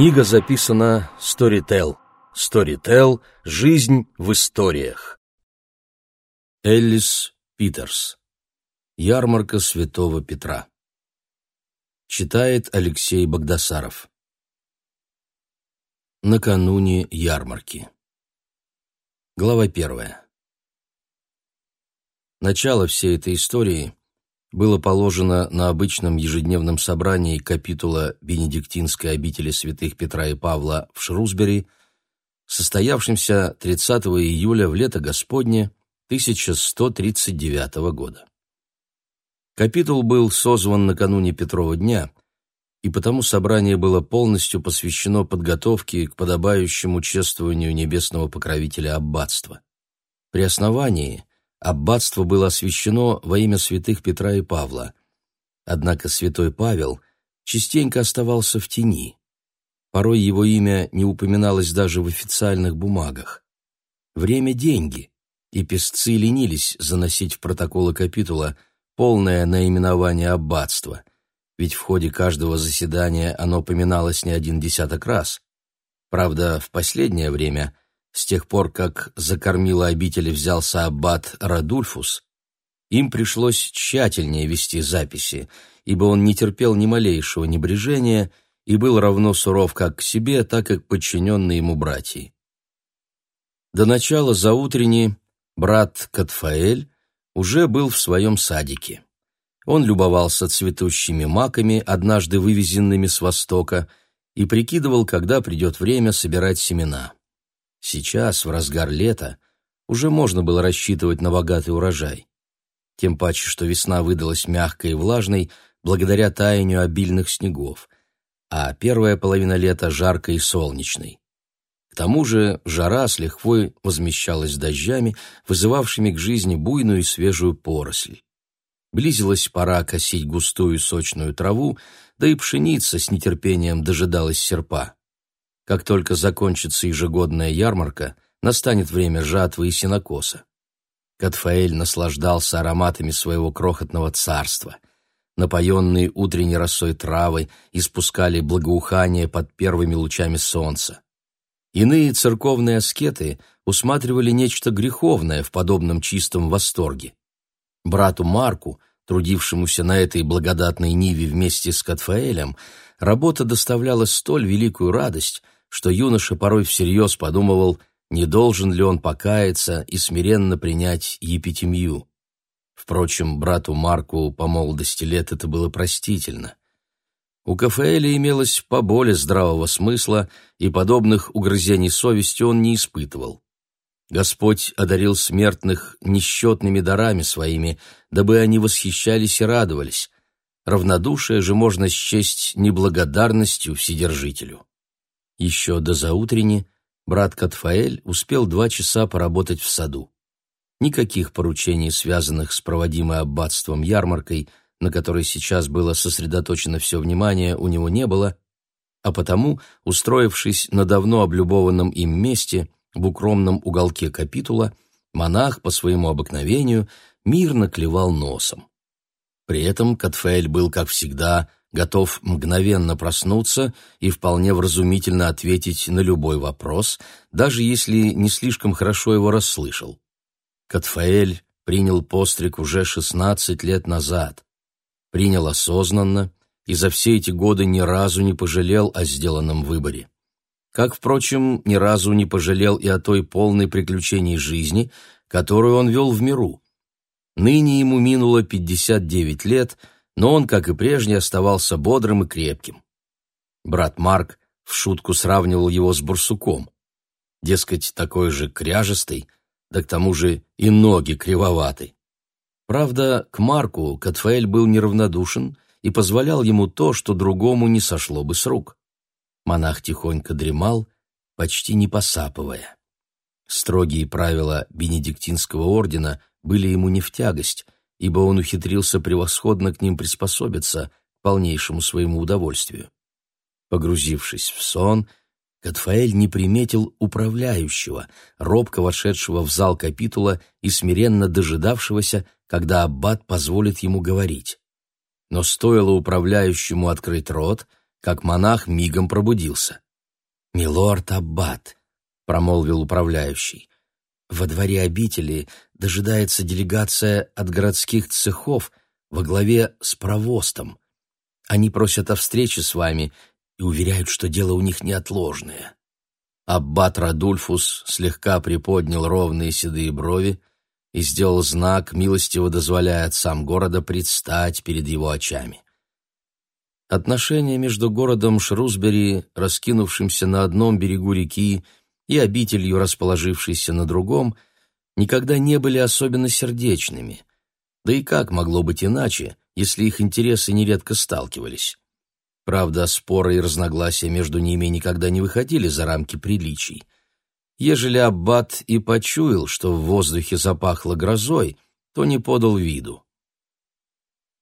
Книга записана Storytel. Storytel. Жизнь в историях. Эллис Питерс. Ярмарка Святого Петра. Читает Алексей Богдасаров. Накануне ярмарки. Глава первая. Начало всей этой истории было положено на обычном ежедневном собрании капитула Бенедиктинской обители святых Петра и Павла в Шрусбери, состоявшемся 30 июля в лето Господне 1139 года. Капитул был созван накануне Петрова дня, и потому собрание было полностью посвящено подготовке к подобающему чествованию небесного покровителя аббатства. При основании – Аббатство было освящено во имя святых Петра и Павла. Однако святой Павел частенько оставался в тени. Порой его имя не упоминалось даже в официальных бумагах. Время – деньги, и песцы ленились заносить в протоколы капитула полное наименование аббатства, ведь в ходе каждого заседания оно поминалось не один десяток раз. Правда, в последнее время с тех пор, как за кормила обители взялся аббат Радульфус, им пришлось тщательнее вести записи, ибо он не терпел ни малейшего небрежения и был равно суров как к себе, так и к подчиненной ему братьям. До начала заутренни брат Катфаэль уже был в своем садике. Он любовался цветущими маками, однажды вывезенными с востока, и прикидывал, когда придет время собирать семена. Сейчас, в разгар лета, уже можно было рассчитывать на богатый урожай. Тем паче, что весна выдалась мягкой и влажной благодаря таянию обильных снегов, а первая половина лета жаркой и солнечной. К тому же жара с лихвой возмещалась дождями, вызывавшими к жизни буйную и свежую поросль. Близилась пора косить густую сочную траву, да и пшеница с нетерпением дожидалась серпа. Как только закончится ежегодная ярмарка, настанет время жатвы и сенокоса. Катфаэль наслаждался ароматами своего крохотного царства. Напоенные утренней росой травы испускали благоухание под первыми лучами солнца. Иные церковные аскеты усматривали нечто греховное в подобном чистом восторге. Брату Марку, трудившемуся на этой благодатной ниве вместе с Катфаэлем, работа доставляла столь великую радость, что юноша порой всерьез подумывал, не должен ли он покаяться и смиренно принять епитемью. Впрочем, брату Марку по молодости лет это было простительно. У Кафаэля имелось поболее здравого смысла, и подобных угрызений совести он не испытывал. Господь одарил смертных несчетными дарами своими, дабы они восхищались и радовались. Равнодушие же можно счесть неблагодарностью Вседержителю. Еще до заутрени брат Катфаэль успел два часа поработать в саду. Никаких поручений, связанных с проводимой аббатством ярмаркой, на которой сейчас было сосредоточено все внимание, у него не было, а потому, устроившись на давно облюбованном им месте, в укромном уголке капитула, монах по своему обыкновению мирно клевал носом. При этом Катфаэль был, как всегда, готов мгновенно проснуться и вполне вразумительно ответить на любой вопрос, даже если не слишком хорошо его расслышал. Катфаэль принял постриг уже 16 лет назад. Принял осознанно и за все эти годы ни разу не пожалел о сделанном выборе. Как, впрочем, ни разу не пожалел и о той полной приключений жизни, которую он вел в миру. Ныне ему минуло 59 лет — но он, как и прежде, оставался бодрым и крепким. Брат Марк в шутку сравнивал его с барсуком. Дескать, такой же кряжестый, да к тому же и ноги кривоваты. Правда, к Марку Катфаэль был неравнодушен и позволял ему то, что другому не сошло бы с рук. Монах тихонько дремал, почти не посапывая. Строгие правила бенедиктинского ордена были ему не в тягость — ибо он ухитрился превосходно к ним приспособиться к полнейшему своему удовольствию. Погрузившись в сон, Катфаэль не приметил управляющего, робко вошедшего в зал капитула и смиренно дожидавшегося, когда аббат позволит ему говорить. Но стоило управляющему открыть рот, как монах мигом пробудился. «Милорд Аббат», — промолвил управляющий, — «во дворе обители дожидается делегация от городских цехов во главе с провостом. Они просят о встрече с вами и уверяют, что дело у них неотложное». Аббат Радульфус слегка приподнял ровные седые брови и сделал знак, милостиво дозволяя отцам города предстать перед его очами. Отношения между городом Шрусбери, раскинувшимся на одном берегу реки, и обителью, расположившейся на другом, никогда не были особенно сердечными. Да и как могло быть иначе, если их интересы нередко сталкивались? Правда, споры и разногласия между ними никогда не выходили за рамки приличий. Ежели аббат и почуял, что в воздухе запахло грозой, то не подал виду.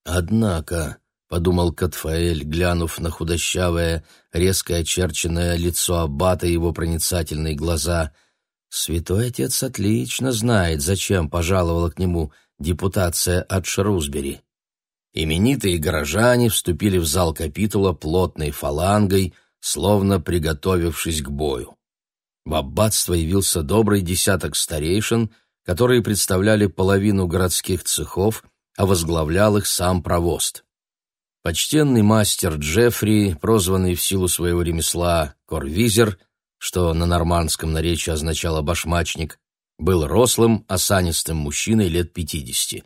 Однако, — подумал Катфаэль, глянув на худощавое, резко очерченное лицо аббата и его проницательные глаза. «Святой отец отлично знает, зачем пожаловала к нему депутация от Шрусбери». Именитые горожане вступили в зал капитула плотной фалангой, словно приготовившись к бою. В аббатство явился добрый десяток старейшин, которые представляли половину городских цехов, а возглавлял их сам провост. Почтенный мастер Джеффри, прозванный в силу своего ремесла Корвизер, что на нормандском наречии означало «башмачник», был рослым, осанистым мужчиной лет пятидесяти.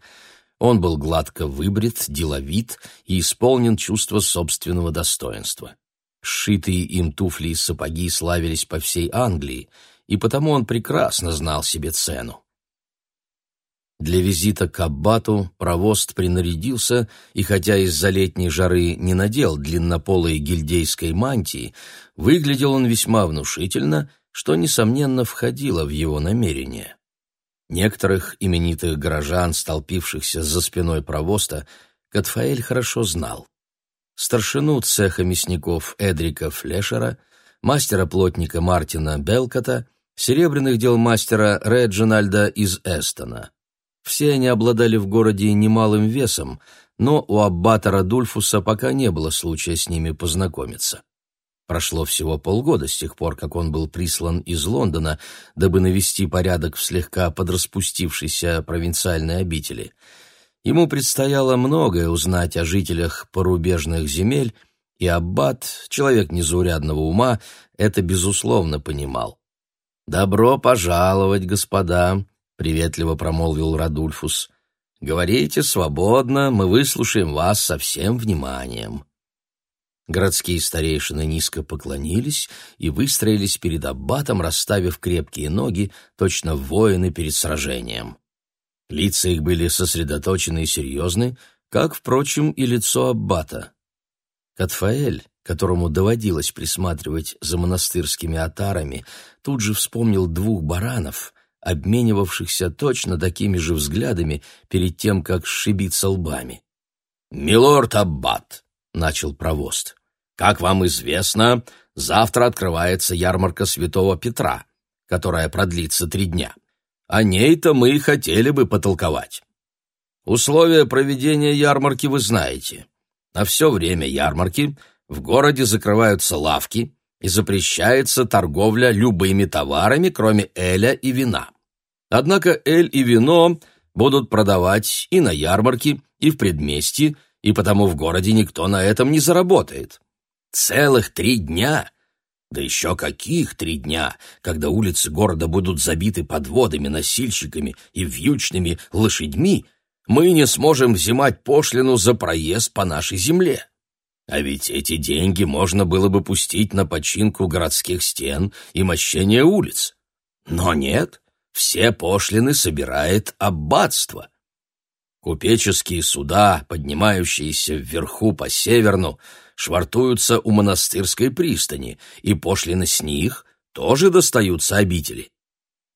Он был гладко выбрит, деловит и исполнен чувства собственного достоинства. Сшитые им туфли и сапоги славились по всей Англии, и потому он прекрасно знал себе цену. Для визита к аббату провост принарядился и, хотя из-за летней жары не надел длиннополой гильдейской мантии, выглядел он весьма внушительно, что, несомненно, входило в его намерение. Некоторых именитых горожан, столпившихся за спиной провоста, Катфаэль хорошо знал. Старшину цеха мясников Эдрика Флешера, мастера-плотника Мартина Белкота, серебряных дел мастера Реджинальда из Эстона. Все они обладали в городе немалым весом, но у аббата Радульфуса пока не было случая с ними познакомиться. Прошло всего полгода с тех пор, как он был прислан из Лондона, дабы навести порядок в слегка подраспустившейся провинциальной обители. Ему предстояло многое узнать о жителях порубежных земель, и аббат, человек незаурядного ума, это безусловно понимал. «Добро пожаловать, господа!» Приветливо промолвил Радульфус. Говорите свободно, мы выслушаем вас со всем вниманием. Городские старейшины низко поклонились и выстроились перед аббатом, расставив крепкие ноги, точно воины перед сражением. Лица их были сосредоточены и серьезны, как, впрочем, и лицо аббата. Катфаэль, которому доводилось присматривать за монастырскими отарами, тут же вспомнил двух баранов, обменивавшихся точно такими же взглядами перед тем, как сшибиться лбами. «Милорд Аббат», — начал провост, — «как вам известно, завтра открывается ярмарка Святого Петра, которая продлится три дня. О ней-то мы и хотели бы потолковать. Условия проведения ярмарки вы знаете. На все время ярмарки в городе закрываются лавки, и запрещается торговля любыми товарами, кроме эля и вина. Однако эль и вино будут продавать и на ярмарке, и в предместье, и потому в городе никто на этом не заработает. Целых три дня! Да еще каких три дня, когда улицы города будут забиты подводами, носильщиками и вьючными лошадьми, мы не сможем взимать пошлину за проезд по нашей земле. А ведь эти деньги можно было бы пустить на починку городских стен и мощение улиц. Но нет, все пошлины собирает аббатство. Купеческие суда, поднимающиеся вверху по северну, швартуются у монастырской пристани, и пошлины с них тоже достаются обители.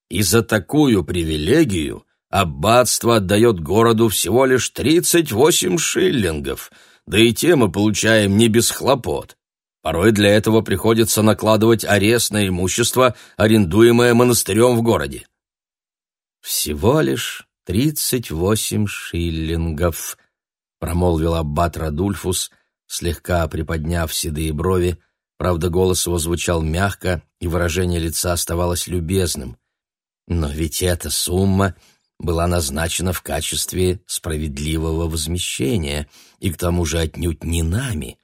И за такую привилегию аббатство отдает городу всего лишь 38 шиллингов, да и те мы получаем не без хлопот. Порой для этого приходится накладывать арест на имущество, арендуемое монастырем в городе. «Всего лишь тридцать восемь шиллингов», — промолвил аббат Радульфус, слегка приподняв седые брови, Правда, голос его звучал мягко, и выражение лица оставалось любезным. Но ведь эта сумма была назначена в качестве справедливого возмещения, и к тому же отнюдь не нами.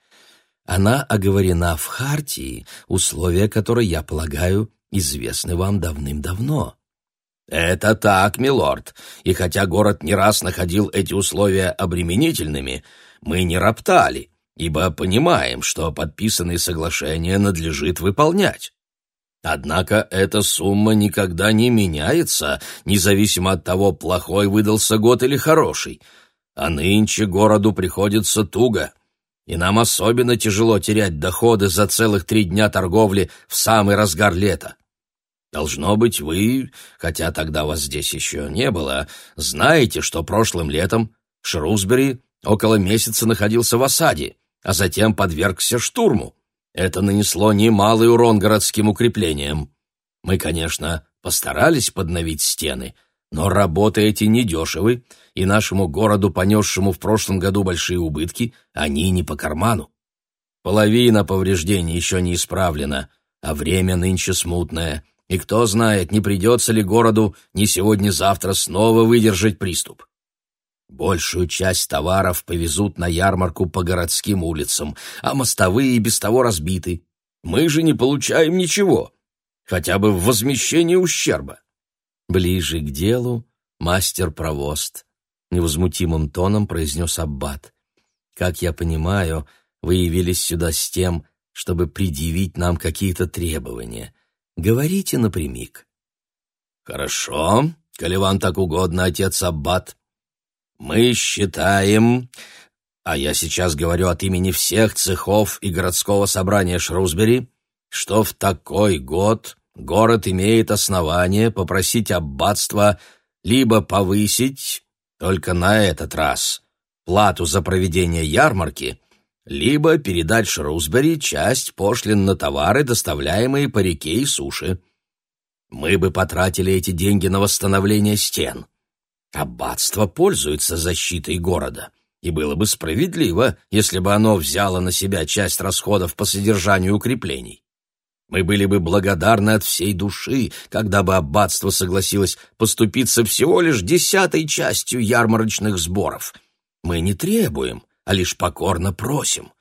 Она оговорена в Хартии, условия которой, я полагаю, известны вам давным-давно. «Это так, милорд, и хотя город не раз находил эти условия обременительными, мы не роптали, ибо понимаем, что подписанные соглашения надлежит выполнять. Однако эта сумма никогда не меняется, независимо от того, плохой выдался год или хороший. А нынче городу приходится туго, и нам особенно тяжело терять доходы за целых три дня торговли в самый разгар лета. Должно быть, вы, хотя тогда вас здесь еще не было, знаете, что прошлым летом Шрусбери около месяца находился в осаде, а затем подвергся штурму. Это нанесло немалый урон городским укреплениям. Мы, конечно, постарались подновить стены, но работы эти недешевы, и нашему городу, понесшему в прошлом году большие убытки, они не по карману. Половина повреждений еще не исправлена, а время нынче смутное — и кто знает, не придется ли городу не сегодня-завтра снова выдержать приступ. Большую часть товаров повезут на ярмарку по городским улицам, а мостовые без того разбиты. Мы же не получаем ничего, хотя бы в возмещении ущерба. Ближе к делу мастер-провост, невозмутимым тоном произнес Аббат. Как я понимаю, вы явились сюда с тем, чтобы предъявить нам какие-то требования. Говорите напрямик. Хорошо, коли вам так угодно, отец Аббат. Мы считаем, а я сейчас говорю от имени всех цехов и городского собрания Шрусбери, что в такой год город имеет основание попросить аббатство либо повысить, только на этот раз, плату за проведение ярмарки, либо передать Шрусбери часть пошлин на товары, доставляемые по реке и суше. Мы бы потратили эти деньги на восстановление стен. Аббатство пользуется защитой города, и было бы справедливо, если бы оно взяло на себя часть расходов по содержанию укреплений. Мы были бы благодарны от всей души, когда бы аббатство согласилось поступиться всего лишь десятой частью ярмарочных сборов. Мы не требуем, а лишь покорно просим.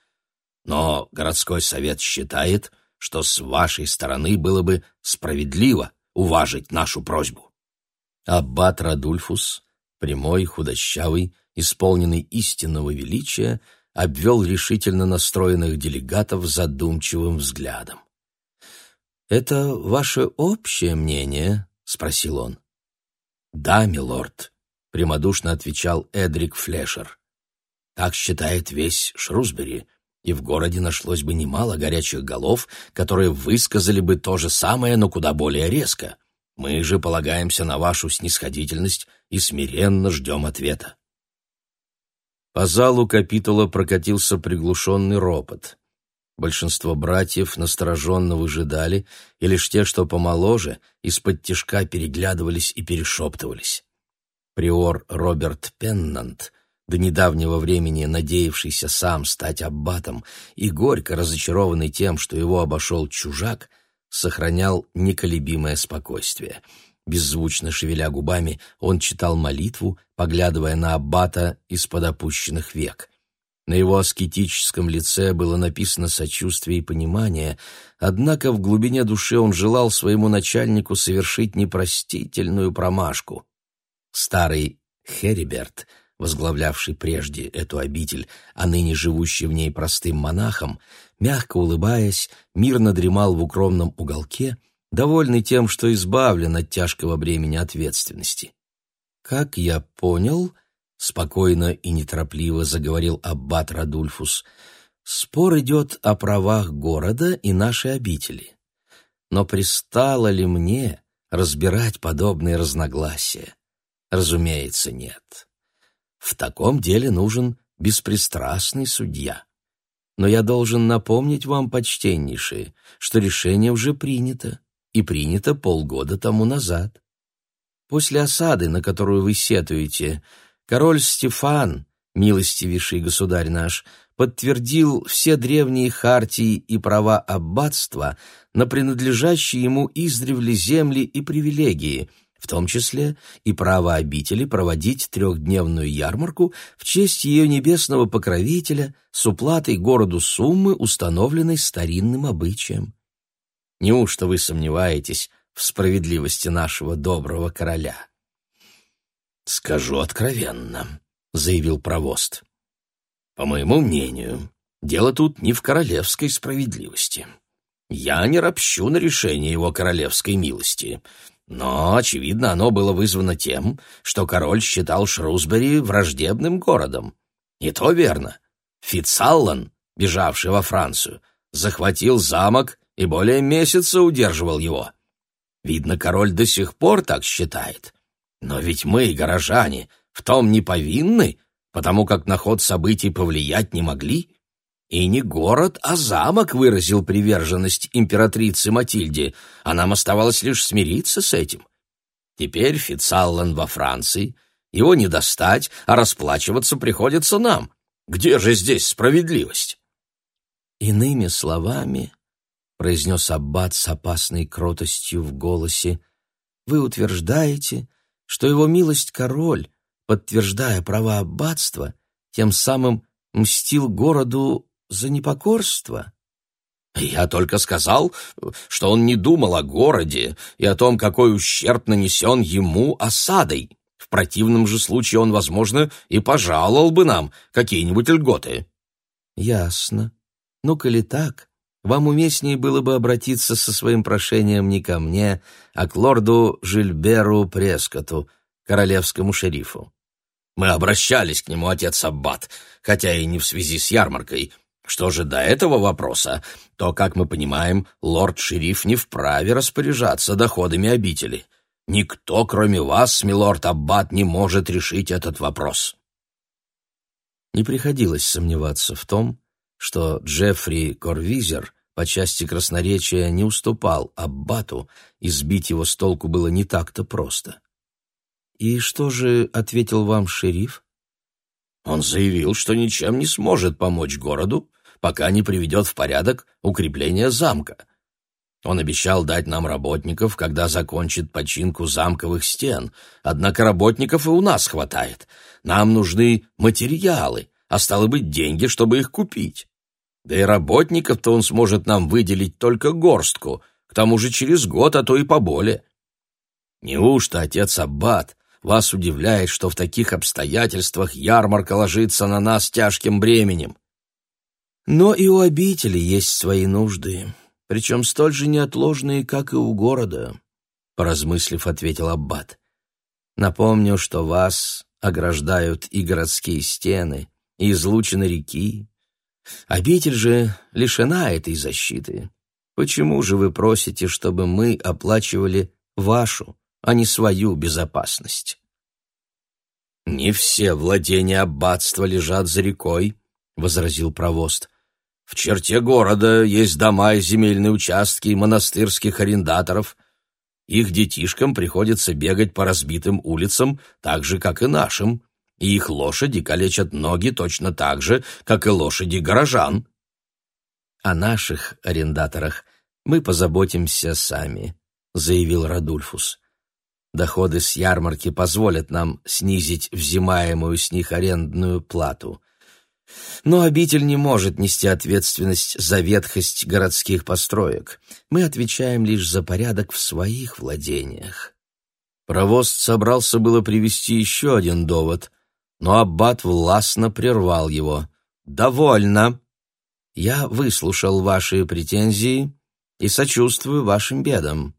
Но городской совет считает, что с вашей стороны было бы справедливо уважить нашу просьбу. Аббат Радульфус, прямой, худощавый, исполненный истинного величия, обвел решительно настроенных делегатов задумчивым взглядом. «Это ваше общее мнение?» — спросил он. «Да, милорд», — прямодушно отвечал Эдрик Флешер. Так считает весь Шрусбери, и в городе нашлось бы немало горячих голов, которые высказали бы то же самое, но куда более резко. Мы же полагаемся на вашу снисходительность и смиренно ждем ответа. По залу капитула прокатился приглушенный ропот. Большинство братьев настороженно выжидали, и лишь те, что помоложе, из-под тишка переглядывались и перешептывались. Приор Роберт Пеннант до недавнего времени надеявшийся сам стать аббатом и горько разочарованный тем, что его обошел чужак, сохранял неколебимое спокойствие. Беззвучно шевеля губами, он читал молитву, поглядывая на аббата из-под опущенных век. На его аскетическом лице было написано сочувствие и понимание, однако в глубине души он желал своему начальнику совершить непростительную промашку. Старый Хериберт — возглавлявший прежде эту обитель, а ныне живущий в ней простым монахом, мягко улыбаясь, мирно дремал в укромном уголке, довольный тем, что избавлен от тяжкого бремени ответственности. «Как я понял», — спокойно и неторопливо заговорил аббат Радульфус, «спор идет о правах города и нашей обители. Но пристало ли мне разбирать подобные разногласия? Разумеется, нет. В таком деле нужен беспристрастный судья. Но я должен напомнить вам, почтеннейшие, что решение уже принято, и принято полгода тому назад. После осады, на которую вы сетуете, король Стефан, милостивейший государь наш, подтвердил все древние хартии и права аббатства на принадлежащие ему издревле земли и привилегии, в том числе и право обители проводить трехдневную ярмарку в честь ее небесного покровителя с уплатой городу суммы, установленной старинным обычаем. Неужто вы сомневаетесь в справедливости нашего доброго короля? «Скажу откровенно», — заявил провост. «По моему мнению, дело тут не в королевской справедливости. Я не ропщу на решение его королевской милости, но, очевидно, оно было вызвано тем, что король считал Шрусбери враждебным городом. И то верно. Фицаллан, бежавший во Францию, захватил замок и более месяца удерживал его. Видно, король до сих пор так считает. Но ведь мы, горожане, в том не повинны, потому как на ход событий повлиять не могли. И не город, а замок выразил приверженность императрице Матильде, а нам оставалось лишь смириться с этим. Теперь Фицаллан во Франции, его не достать, а расплачиваться приходится нам. Где же здесь справедливость? Иными словами, произнес аббат с опасной кротостью в голосе, вы утверждаете, что его милость король, подтверждая права аббатства, тем самым мстил городу за непокорство? Я только сказал, что он не думал о городе и о том, какой ущерб нанесен ему осадой. В противном же случае он, возможно, и пожаловал бы нам какие-нибудь льготы. Ясно. Ну, коли так, вам уместнее было бы обратиться со своим прошением не ко мне, а к лорду Жильберу Прескоту, королевскому шерифу. Мы обращались к нему, отец Аббат, хотя и не в связи с ярмаркой. Что же до этого вопроса, то, как мы понимаем, лорд-шериф не вправе распоряжаться доходами обители. Никто, кроме вас, милорд Аббат, не может решить этот вопрос. Не приходилось сомневаться в том, что Джеффри Корвизер по части красноречия не уступал Аббату, и сбить его с толку было не так-то просто. «И что же ответил вам шериф?» «Он заявил, что ничем не сможет помочь городу, пока не приведет в порядок укрепление замка. Он обещал дать нам работников, когда закончит починку замковых стен, однако работников и у нас хватает. Нам нужны материалы, а стало быть, деньги, чтобы их купить. Да и работников-то он сможет нам выделить только горстку, к тому же через год, а то и поболее. Неужто отец Аббат вас удивляет, что в таких обстоятельствах ярмарка ложится на нас тяжким бременем? Но и у обители есть свои нужды, причем столь же неотложные, как и у города, — поразмыслив, ответил Аббат. Напомню, что вас ограждают и городские стены, и излучины реки, Обитель же лишена этой защиты. Почему же вы просите, чтобы мы оплачивали вашу, а не свою безопасность? «Не все владения аббатства лежат за рекой», — возразил провост. «В черте города есть дома и земельные участки монастырских арендаторов. Их детишкам приходится бегать по разбитым улицам, так же, как и нашим и их лошади калечат ноги точно так же, как и лошади горожан. О наших арендаторах мы позаботимся сами, заявил Радульфус. Доходы с ярмарки позволят нам снизить взимаемую с них арендную плату. Но обитель не может нести ответственность за ветхость городских построек. Мы отвечаем лишь за порядок в своих владениях. Провоз собрался было привести еще один довод, но аббат властно прервал его. «Довольно. Я выслушал ваши претензии и сочувствую вашим бедам.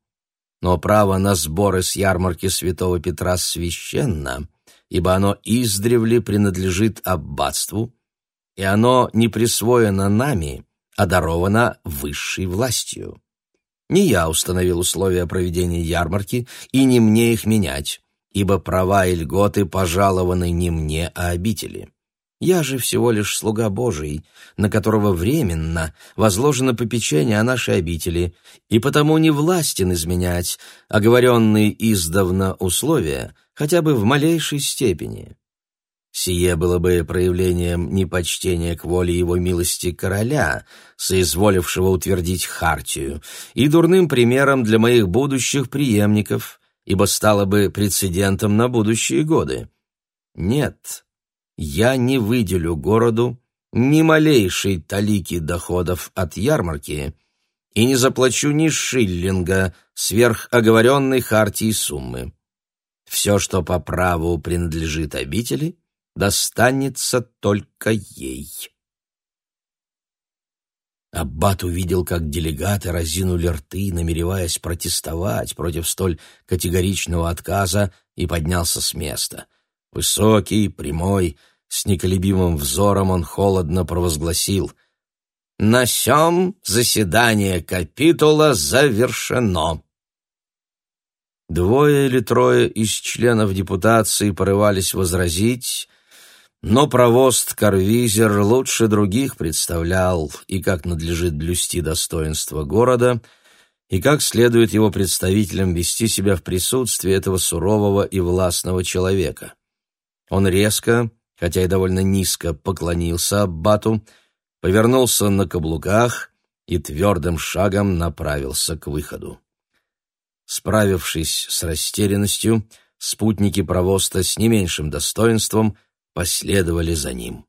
Но право на сборы с ярмарки святого Петра священно, ибо оно издревле принадлежит аббатству, и оно не присвоено нами, а даровано высшей властью. Не я установил условия проведения ярмарки, и не мне их менять ибо права и льготы пожалованы не мне, а обители. Я же всего лишь слуга Божий, на которого временно возложено попечение о нашей обители, и потому не властен изменять оговоренные издавна условия хотя бы в малейшей степени. Сие было бы проявлением непочтения к воле его милости короля, соизволившего утвердить хартию, и дурным примером для моих будущих преемников, ибо стало бы прецедентом на будущие годы. Нет, я не выделю городу ни малейшей талики доходов от ярмарки и не заплачу ни шиллинга сверх оговоренной хартии суммы. Все, что по праву принадлежит обители, достанется только ей. Аббат увидел, как делегаты разинули рты, намереваясь протестовать против столь категоричного отказа, и поднялся с места. Высокий, прямой, с неколебимым взором он холодно провозгласил «На сём заседание капитула завершено». Двое или трое из членов депутации порывались возразить, но провост Карвизер лучше других представлял и как надлежит блюсти достоинство города, и как следует его представителям вести себя в присутствии этого сурового и властного человека. Он резко, хотя и довольно низко, поклонился Аббату, повернулся на каблуках и твердым шагом направился к выходу. Справившись с растерянностью, спутники провоста с не меньшим достоинством – последовали за ним.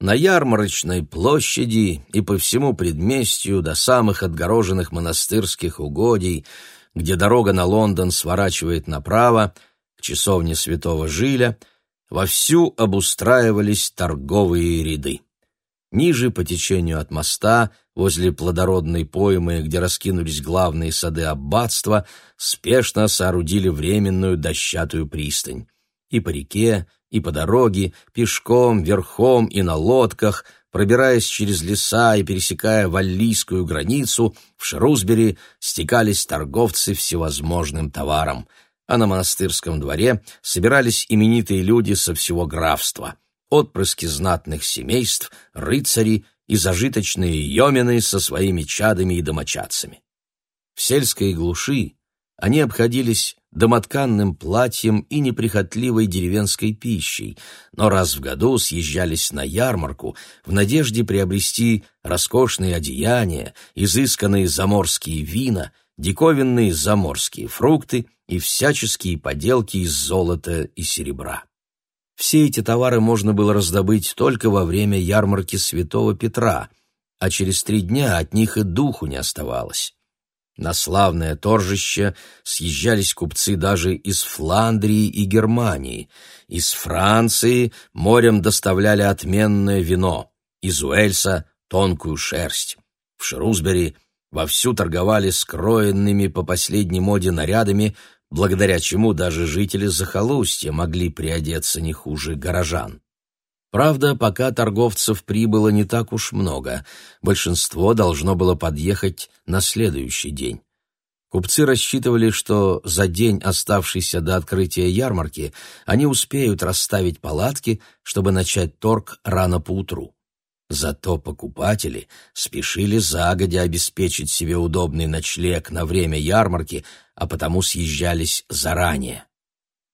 На ярмарочной площади и по всему предместью до самых отгороженных монастырских угодий, где дорога на Лондон сворачивает направо, к часовне святого Жиля, вовсю обустраивались торговые ряды. Ниже по течению от моста, возле плодородной поймы, где раскинулись главные сады аббатства, спешно соорудили временную дощатую пристань и по реке, и по дороге, пешком, верхом и на лодках, пробираясь через леса и пересекая валлийскую границу, в Шрусбери стекались торговцы всевозможным товаром, а на монастырском дворе собирались именитые люди со всего графства, отпрыски знатных семейств, рыцари и зажиточные йомены со своими чадами и домочадцами. В сельской глуши они обходились домотканным платьем и неприхотливой деревенской пищей, но раз в году съезжались на ярмарку в надежде приобрести роскошные одеяния, изысканные заморские вина, диковинные заморские фрукты и всяческие поделки из золота и серебра. Все эти товары можно было раздобыть только во время ярмарки Святого Петра, а через три дня от них и духу не оставалось. На славное торжище съезжались купцы даже из Фландрии и Германии. Из Франции морем доставляли отменное вино, из Уэльса — тонкую шерсть. В Шрусбери вовсю торговали скроенными по последней моде нарядами, благодаря чему даже жители захолустья могли приодеться не хуже горожан. Правда, пока торговцев прибыло не так уж много, большинство должно было подъехать на следующий день. Купцы рассчитывали, что за день, оставшийся до открытия ярмарки, они успеют расставить палатки, чтобы начать торг рано поутру. Зато покупатели спешили загодя обеспечить себе удобный ночлег на время ярмарки, а потому съезжались заранее.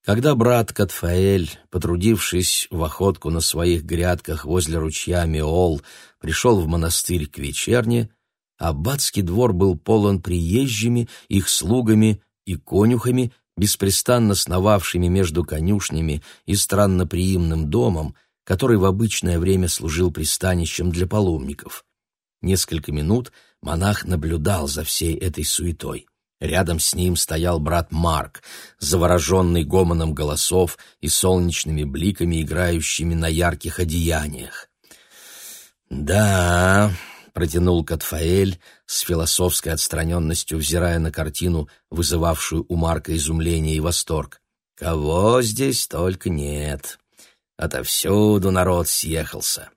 Когда брат Катфаэль, потрудившись в охотку на своих грядках возле ручья Миол, пришел в монастырь к вечерне, аббатский двор был полон приезжими, их слугами и конюхами, беспрестанно сновавшими между конюшнями и странноприимным домом, который в обычное время служил пристанищем для паломников. Несколько минут монах наблюдал за всей этой суетой. Рядом с ним стоял брат Марк, завороженный гомоном голосов и солнечными бликами, играющими на ярких одеяниях. «Да», — протянул Катфаэль с философской отстраненностью, взирая на картину, вызывавшую у Марка изумление и восторг. «Кого здесь только нет. Отовсюду народ съехался.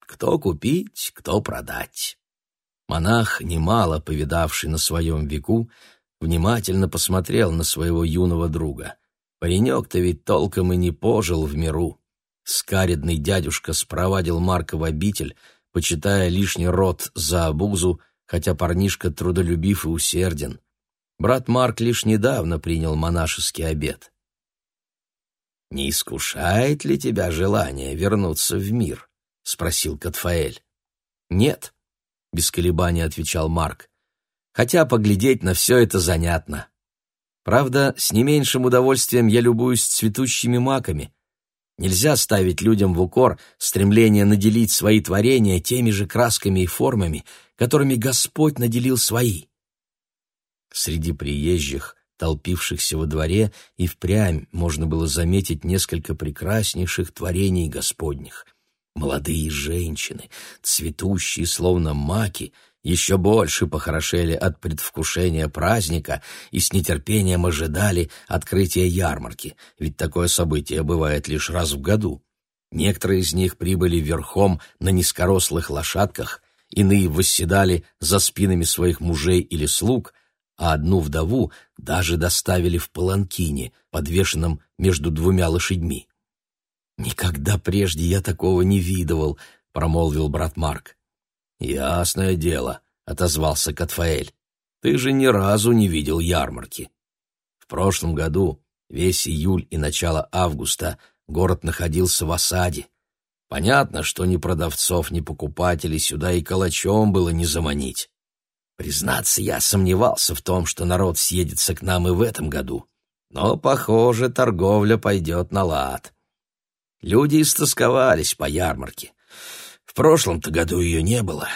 Кто купить, кто продать». Монах, немало повидавший на своем веку, внимательно посмотрел на своего юного друга. Паренек-то ведь толком и не пожил в миру. Скаридный дядюшка спровадил Марка в обитель, почитая лишний род за обузу, хотя парнишка трудолюбив и усерден. Брат Марк лишь недавно принял монашеский обет. «Не искушает ли тебя желание вернуться в мир?» — спросил Катфаэль. «Нет», — без колебаний отвечал Марк, «хотя поглядеть на все это занятно. Правда, с не меньшим удовольствием я любуюсь цветущими маками. Нельзя ставить людям в укор стремление наделить свои творения теми же красками и формами, которыми Господь наделил свои. Среди приезжих, толпившихся во дворе, и впрямь можно было заметить несколько прекраснейших творений Господних. Молодые женщины, цветущие, словно маки, еще больше похорошели от предвкушения праздника и с нетерпением ожидали открытия ярмарки, ведь такое событие бывает лишь раз в году. Некоторые из них прибыли верхом на низкорослых лошадках, иные восседали за спинами своих мужей или слуг, а одну вдову даже доставили в паланкине, подвешенном между двумя лошадьми. «Никогда прежде я такого не видывал», — промолвил брат Марк. «Ясное дело», — отозвался Катфаэль. «Ты же ни разу не видел ярмарки. В прошлом году, весь июль и начало августа, город находился в осаде. Понятно, что ни продавцов, ни покупателей сюда и калачом было не заманить. Признаться, я сомневался в том, что народ съедется к нам и в этом году. Но, похоже, торговля пойдет на лад. Люди истосковались по ярмарке прошлом-то году ее не было.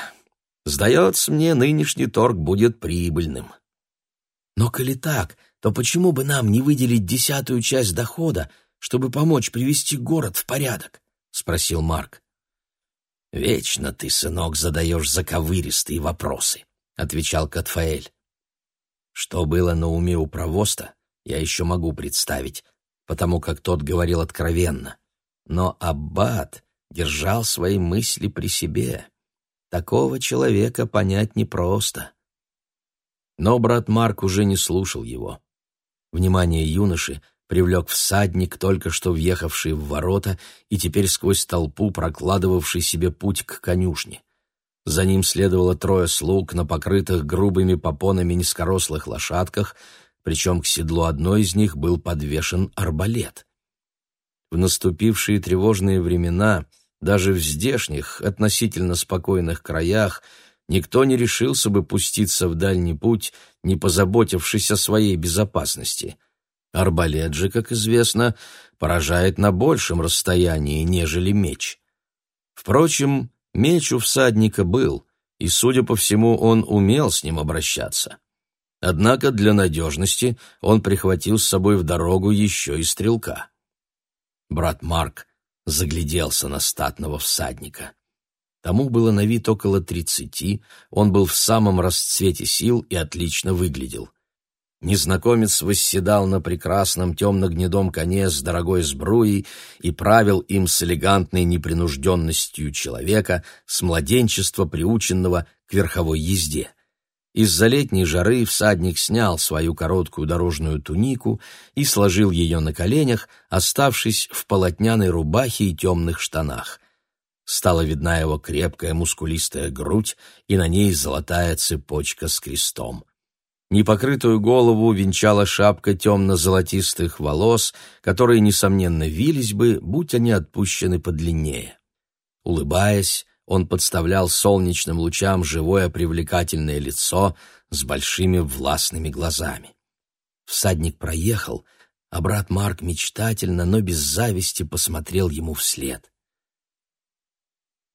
Сдается мне, нынешний торг будет прибыльным. Но коли так, то почему бы нам не выделить десятую часть дохода, чтобы помочь привести город в порядок? — спросил Марк. «Вечно ты, сынок, задаешь заковыристые вопросы», — отвечал Катфаэль. Что было на уме у провоста, я еще могу представить, потому как тот говорил откровенно. Но аббат держал свои мысли при себе. Такого человека понять непросто. Но брат Марк уже не слушал его. Внимание юноши привлек всадник, только что въехавший в ворота и теперь сквозь толпу прокладывавший себе путь к конюшне. За ним следовало трое слуг на покрытых грубыми попонами низкорослых лошадках, причем к седлу одной из них был подвешен арбалет. В наступившие тревожные времена — даже в здешних, относительно спокойных краях никто не решился бы пуститься в дальний путь, не позаботившись о своей безопасности. Арбалет же, как известно, поражает на большем расстоянии, нежели меч. Впрочем, меч у всадника был, и, судя по всему, он умел с ним обращаться. Однако для надежности он прихватил с собой в дорогу еще и стрелка. Брат Марк загляделся на статного всадника. Тому было на вид около тридцати, он был в самом расцвете сил и отлично выглядел. Незнакомец восседал на прекрасном темно-гнедом коне с дорогой сбруей и правил им с элегантной непринужденностью человека, с младенчества приученного к верховой езде. Из-за летней жары всадник снял свою короткую дорожную тунику и сложил ее на коленях, оставшись в полотняной рубахе и темных штанах. Стала видна его крепкая мускулистая грудь и на ней золотая цепочка с крестом. Непокрытую голову венчала шапка темно-золотистых волос, которые, несомненно, вились бы, будь они отпущены подлиннее. Улыбаясь, он подставлял солнечным лучам живое привлекательное лицо с большими властными глазами. Всадник проехал, а брат Марк мечтательно, но без зависти посмотрел ему вслед.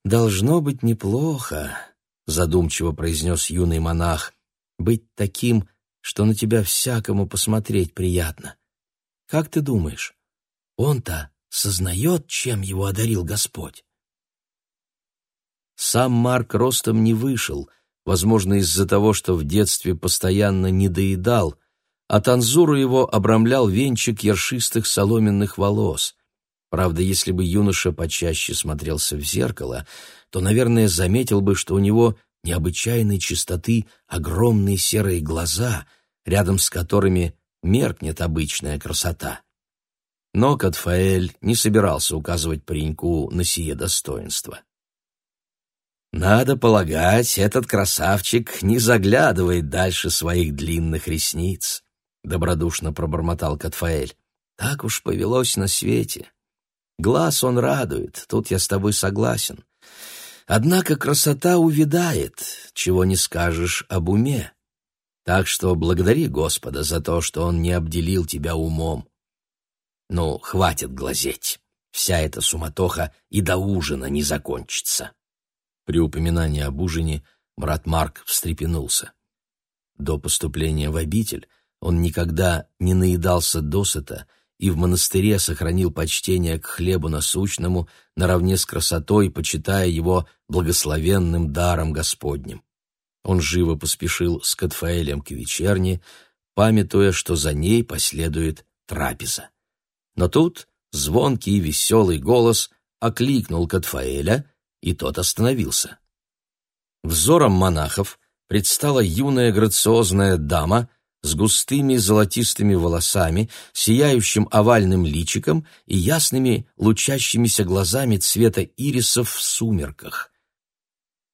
«Должно быть неплохо», — задумчиво произнес юный монах, «быть таким, что на тебя всякому посмотреть приятно. Как ты думаешь, он-то сознает, чем его одарил Господь?» Сам Марк ростом не вышел, возможно, из-за того, что в детстве постоянно недоедал, а танзуру его обрамлял венчик ершистых соломенных волос. Правда, если бы юноша почаще смотрелся в зеркало, то, наверное, заметил бы, что у него необычайной чистоты огромные серые глаза, рядом с которыми меркнет обычная красота. Но Катфаэль не собирался указывать пареньку на сие достоинство. Надо полагать, этот красавчик не заглядывает дальше своих длинных ресниц, добродушно пробормотал Катфаэль. Так уж повелось на свете. Глаз он радует, тут я с тобой согласен. Однако красота увядает, чего не скажешь об уме. Так что благодари Господа за то, что Он не обделил тебя умом. Ну, хватит глазеть. Вся эта суматоха и до ужина не закончится. При упоминании об ужине брат Марк встрепенулся. До поступления в обитель он никогда не наедался досыта и в монастыре сохранил почтение к хлебу насущному наравне с красотой, почитая его благословенным даром Господним. Он живо поспешил с Катфаэлем к вечерне, памятуя, что за ней последует трапеза. Но тут звонкий и веселый голос окликнул Катфаэля, и тот остановился. Взором монахов предстала юная грациозная дама с густыми золотистыми волосами, сияющим овальным личиком и ясными лучащимися глазами цвета ирисов в сумерках.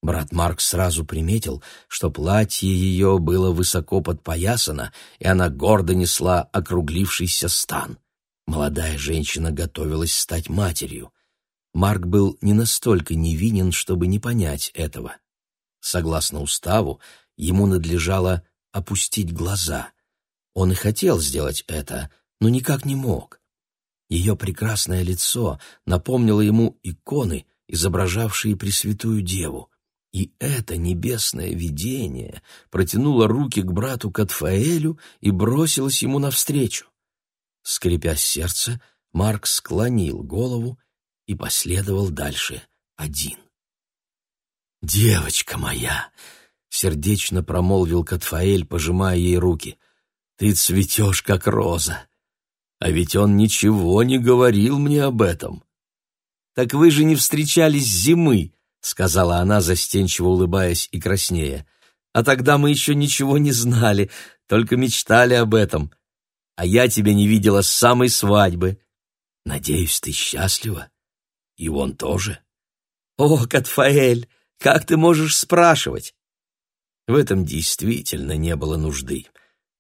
Брат Марк сразу приметил, что платье ее было высоко подпоясано, и она гордо несла округлившийся стан. Молодая женщина готовилась стать матерью. Марк был не настолько невинен, чтобы не понять этого. Согласно уставу, ему надлежало опустить глаза. Он и хотел сделать это, но никак не мог. Ее прекрасное лицо напомнило ему иконы, изображавшие Пресвятую Деву. И это небесное видение протянуло руки к брату Катфаэлю и бросилось ему навстречу. Скрипя сердце, Марк склонил голову и последовал дальше один. «Девочка моя!» сердечно промолвил Катфаэль, пожимая ей руки. Ты цветешь, как роза. А ведь он ничего не говорил мне об этом. Так вы же не встречались зимы, сказала она, застенчиво улыбаясь и краснея. А тогда мы еще ничего не знали, только мечтали об этом. А я тебя не видела с самой свадьбы. Надеюсь, ты счастлива? И он тоже. О, Катфаэль, как ты можешь спрашивать? В этом действительно не было нужды.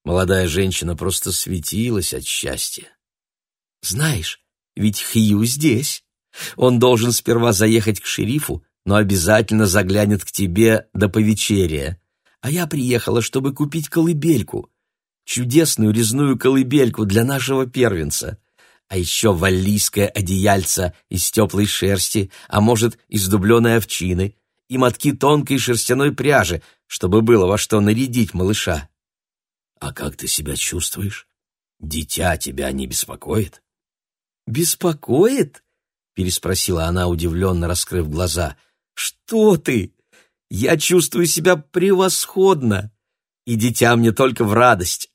Молодая женщина просто светилась от счастья. «Знаешь, ведь Хью здесь. Он должен сперва заехать к шерифу, но обязательно заглянет к тебе до повечерия. А я приехала, чтобы купить колыбельку. Чудесную резную колыбельку для нашего первенца. А еще валлийское одеяльце из теплой шерсти, а может, из дубленой овчины, и мотки тонкой шерстяной пряжи, чтобы было во что нарядить малыша. А как ты себя чувствуешь? Дитя тебя не беспокоит? Беспокоит? переспросила она, удивленно раскрыв глаза. Что ты? Я чувствую себя превосходно, и дитя мне только в радость.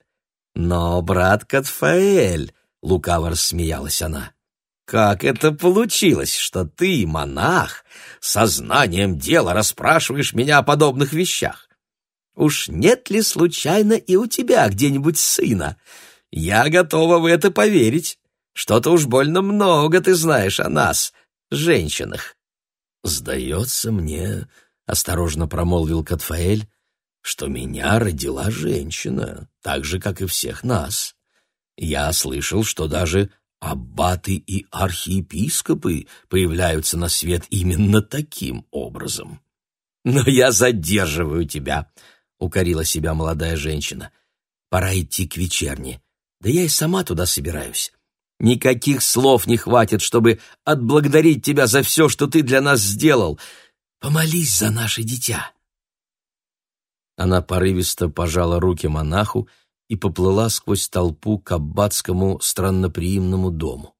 Но, брат Катфаэль, лукаво рассмеялась она, как это получилось, что ты, монах, сознанием дела расспрашиваешь меня о подобных вещах? Уж нет ли случайно и у тебя где-нибудь сына? Я готова в это поверить. Что-то уж больно много ты знаешь о нас, женщинах. Сдается мне, — осторожно промолвил Катфаэль, — что меня родила женщина, так же, как и всех нас. Я слышал, что даже аббаты и архиепископы появляются на свет именно таким образом. Но я задерживаю тебя, — укорила себя молодая женщина. «Пора идти к вечерне. Да я и сама туда собираюсь. Никаких слов не хватит, чтобы отблагодарить тебя за все, что ты для нас сделал. Помолись за наше дитя». Она порывисто пожала руки монаху и поплыла сквозь толпу к аббатскому странноприимному дому.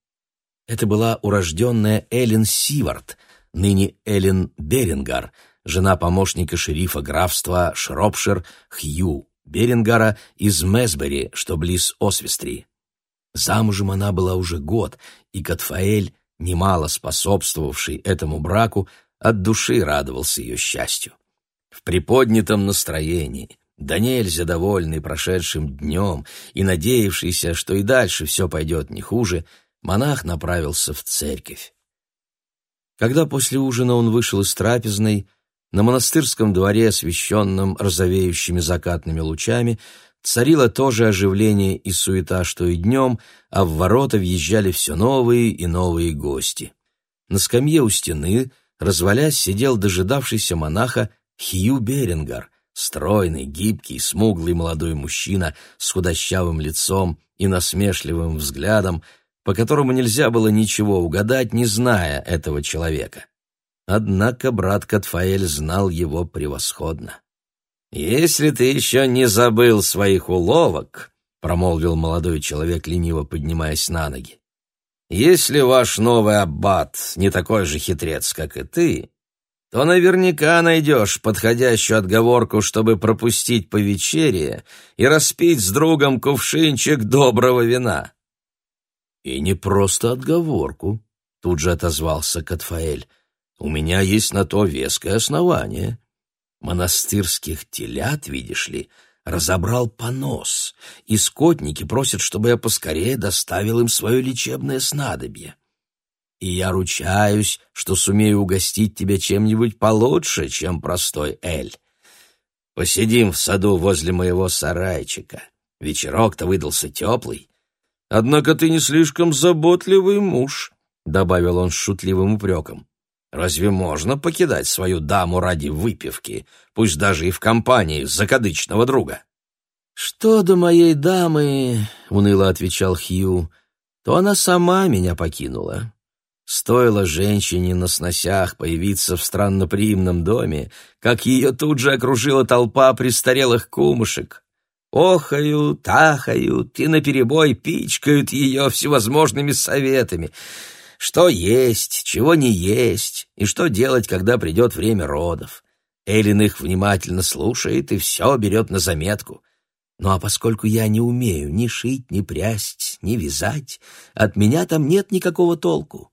Это была урожденная Эллен Сивард, ныне Эллен Берингар, жена помощника шерифа графства Шропшир Хью Берингара из Месбери, что близ Освестрии. Замужем она была уже год, и Катфаэль, немало способствовавший этому браку, от души радовался ее счастью. В приподнятом настроении, да нельзя довольный прошедшим днем и надеявшийся, что и дальше все пойдет не хуже, монах направился в церковь. Когда после ужина он вышел из трапезной, на монастырском дворе, освещенном розовеющими закатными лучами, царило то же оживление и суета, что и днем, а в ворота въезжали все новые и новые гости. На скамье у стены, развалясь, сидел дожидавшийся монаха Хью Берингар, стройный, гибкий, смуглый молодой мужчина с худощавым лицом и насмешливым взглядом, по которому нельзя было ничего угадать, не зная этого человека. Однако брат Катфаэль знал его превосходно. «Если ты еще не забыл своих уловок», — промолвил молодой человек, лениво поднимаясь на ноги, «если ваш новый аббат не такой же хитрец, как и ты, то наверняка найдешь подходящую отговорку, чтобы пропустить по вечере и распить с другом кувшинчик доброго вина». «И не просто отговорку», — тут же отозвался Катфаэль. «У меня есть на то веское основание». Монастырских телят, видишь ли, разобрал понос, и скотники просят, чтобы я поскорее доставил им свое лечебное снадобье. И я ручаюсь, что сумею угостить тебя чем-нибудь получше, чем простой эль. Посидим в саду возле моего сарайчика. Вечерок-то выдался теплый. Однако ты не слишком заботливый муж, — добавил он с шутливым упреком. Разве можно покидать свою даму ради выпивки, пусть даже и в компании закадычного друга? «Что до моей дамы, — уныло отвечал Хью, — то она сама меня покинула. Стоило женщине на сносях появиться в странноприимном доме, как ее тут же окружила толпа престарелых кумушек. Охают, ахают и наперебой пичкают ее всевозможными советами — что есть, чего не есть, и что делать, когда придет время родов. Эллин их внимательно слушает и все берет на заметку. Ну а поскольку я не умею ни шить, ни прясть, ни вязать, от меня там нет никакого толку.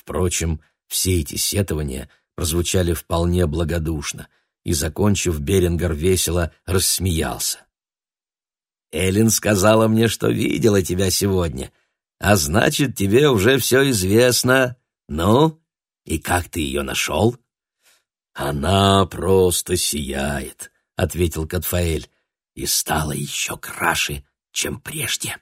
Впрочем, все эти сетования прозвучали вполне благодушно, и, закончив, Берингер весело рассмеялся. «Эллин сказала мне, что видела тебя сегодня, а значит, тебе уже все известно. Ну, и как ты ее нашел?» «Она просто сияет», — ответил Катфаэль, «и стала еще краше, чем прежде».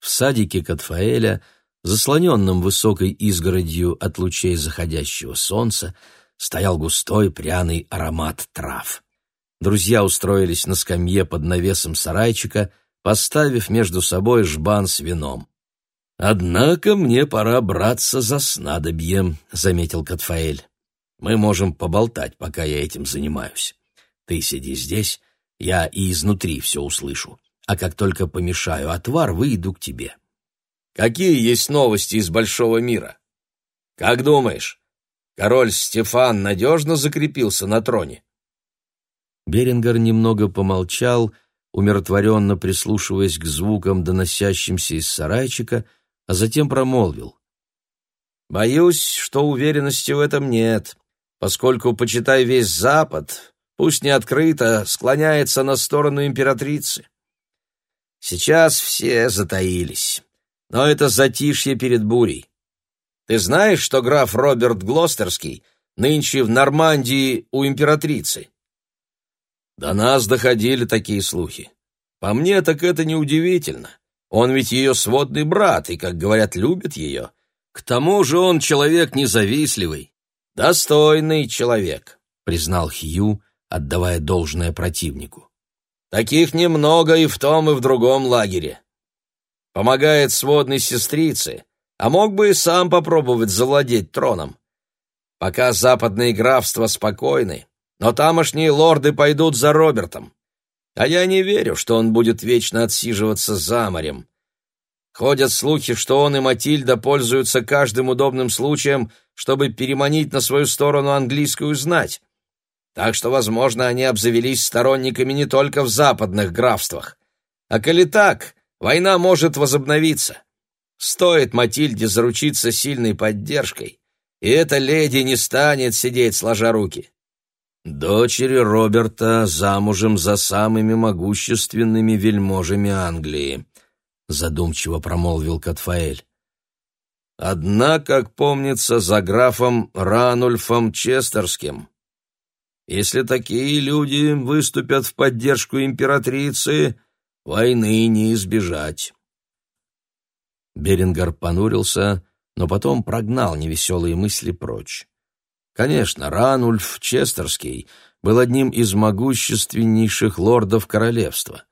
В садике Катфаэля, заслоненном высокой изгородью от лучей заходящего солнца, стоял густой пряный аромат трав. Друзья устроились на скамье под навесом сарайчика — поставив между собой жбан с вином. «Однако мне пора браться за снадобье», — заметил Катфаэль. «Мы можем поболтать, пока я этим занимаюсь. Ты сиди здесь, я и изнутри все услышу, а как только помешаю отвар, выйду к тебе». «Какие есть новости из большого мира? Как думаешь, король Стефан надежно закрепился на троне?» Берингер немного помолчал, — умиротворенно прислушиваясь к звукам, доносящимся из сарайчика, а затем промолвил. «Боюсь, что уверенности в этом нет, поскольку, почитай весь Запад, пусть не открыто, склоняется на сторону императрицы. Сейчас все затаились, но это затишье перед бурей. Ты знаешь, что граф Роберт Глостерский нынче в Нормандии у императрицы?» До нас доходили такие слухи. По мне, так это неудивительно. Он ведь ее сводный брат и, как говорят, любит ее. К тому же он человек независливый. Достойный человек, признал Хью, отдавая должное противнику. Таких немного и в том, и в другом лагере. Помогает сводной сестрице, а мог бы и сам попробовать завладеть троном. Пока западные графства спокойны, но тамошние лорды пойдут за Робертом. А я не верю, что он будет вечно отсиживаться за морем. Ходят слухи, что он и Матильда пользуются каждым удобным случаем, чтобы переманить на свою сторону английскую знать. Так что, возможно, они обзавелись сторонниками не только в западных графствах. А коли так, война может возобновиться. Стоит Матильде заручиться сильной поддержкой, и эта леди не станет сидеть сложа руки. Дочери Роберта замужем за самыми могущественными вельможами Англии, задумчиво промолвил Катфаэль. Одна, как помнится, за графом Ранульфом Честерским. Если такие люди выступят в поддержку императрицы, войны не избежать. Берингар понурился, но потом прогнал невеселые мысли прочь. Конечно, Ранульф Честерский был одним из могущественнейших лордов королевства.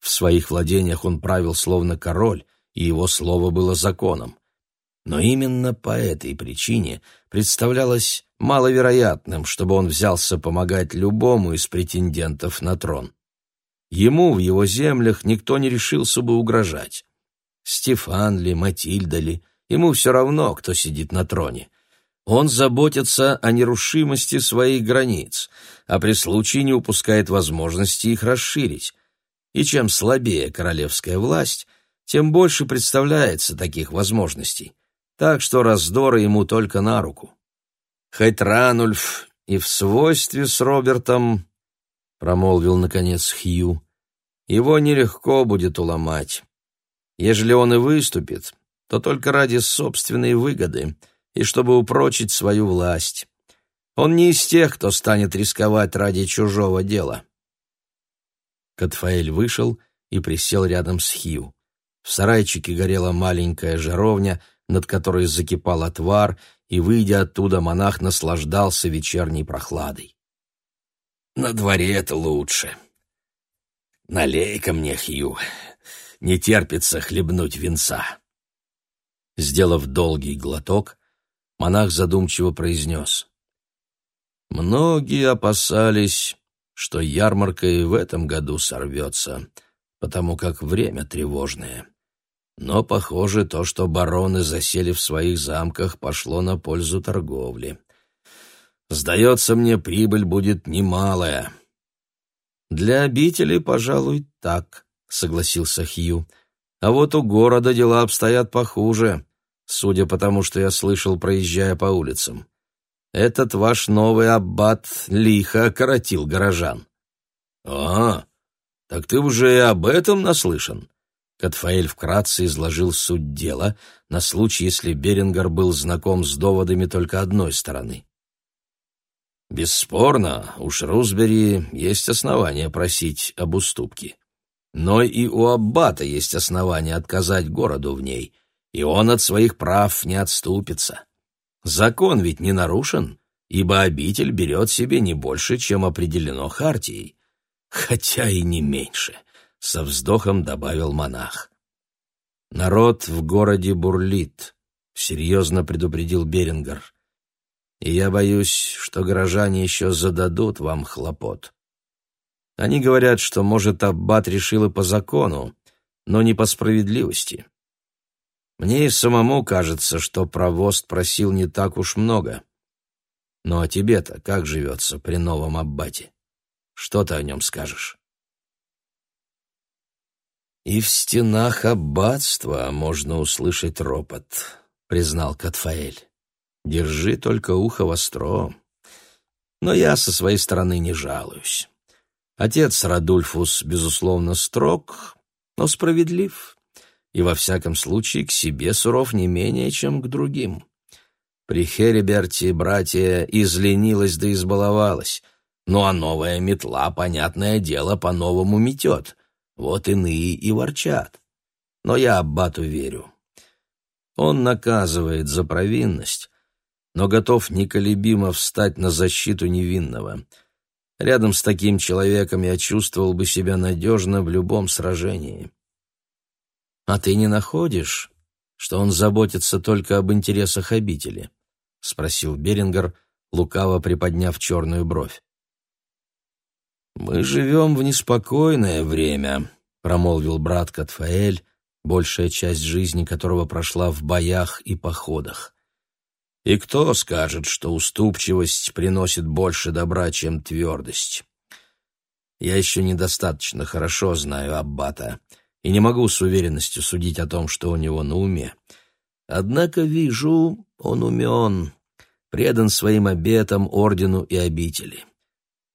В своих владениях он правил словно король, и его слово было законом. Но именно по этой причине представлялось маловероятным, чтобы он взялся помогать любому из претендентов на трон. Ему в его землях никто не решился бы угрожать. Стефан ли, Матильда ли, ему все равно, кто сидит на троне. Он заботится о нерушимости своих границ, а при случае не упускает возможности их расширить. И чем слабее королевская власть, тем больше представляется таких возможностей. Так что раздоры ему только на руку. Хоть Ранульф и в свойстве с Робертом, — промолвил, наконец, Хью, — его нелегко будет уломать. Ежели он и выступит, то только ради собственной выгоды и чтобы упрочить свою власть. Он не из тех, кто станет рисковать ради чужого дела. Катфаэль вышел и присел рядом с Хью. В сарайчике горела маленькая жаровня, над которой закипал отвар, и, выйдя оттуда, монах наслаждался вечерней прохладой. «На дворе это лучше. Налей-ка мне, Хью, не терпится хлебнуть венца». Сделав долгий глоток, монах задумчиво произнес. «Многие опасались, что ярмарка и в этом году сорвется, потому как время тревожное. Но, похоже, то, что бароны засели в своих замках, пошло на пользу торговли. Сдается мне, прибыль будет немалая. Для обители, пожалуй, так, согласился Хью. А вот у города дела обстоят похуже, судя по тому, что я слышал, проезжая по улицам. Этот ваш новый аббат лихо окоротил горожан. А, так ты уже и об этом наслышан? Катфаэль вкратце изложил суть дела на случай, если Берингер был знаком с доводами только одной стороны. Бесспорно, у Шрусбери есть основания просить об уступке. Но и у Аббата есть основания отказать городу в ней, и он от своих прав не отступится. Закон ведь не нарушен, ибо обитель берет себе не больше, чем определено хартией, хотя и не меньше —— со вздохом добавил монах. «Народ в городе бурлит», — серьезно предупредил Берингер. «И я боюсь, что горожане еще зададут вам хлопот. Они говорят, что, может, аббат решил и по закону, но не по справедливости. Мне и самому кажется, что провост просил не так уж много. Ну а тебе-то как живется при новом аббате? Что ты о нем скажешь?» «И в стенах аббатства можно услышать ропот», — признал Катфаэль. «Держи только ухо востро. Но я со своей стороны не жалуюсь. Отец Радульфус, безусловно, строг, но справедлив, и во всяком случае к себе суров не менее, чем к другим. При Хереберте братья изленилась да избаловалась, ну а новая метла, понятное дело, по-новому метет» Вот иные и ворчат. Но я Аббату верю. Он наказывает за провинность, но готов неколебимо встать на защиту невинного. Рядом с таким человеком я чувствовал бы себя надежно в любом сражении. А ты не находишь, что он заботится только об интересах обители? — спросил Берингер, лукаво приподняв черную бровь. «Мы живем в неспокойное время», — промолвил брат Катфаэль, большая часть жизни которого прошла в боях и походах. «И кто скажет, что уступчивость приносит больше добра, чем твердость? Я еще недостаточно хорошо знаю Аббата и не могу с уверенностью судить о том, что у него на уме. Однако вижу, он умен, предан своим обетам, ордену и обители».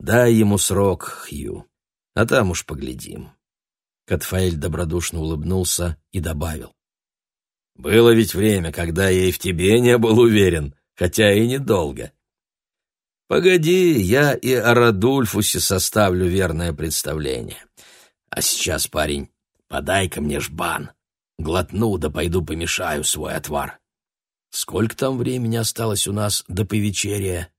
Дай ему срок, Хью, а там уж поглядим. Катфаэль добродушно улыбнулся и добавил. Было ведь время, когда я и в тебе не был уверен, хотя и недолго. Погоди, я и о Радульфусе составлю верное представление. А сейчас, парень, подай-ка мне жбан. Глотну, да пойду помешаю свой отвар. Сколько там времени осталось у нас до повечерия?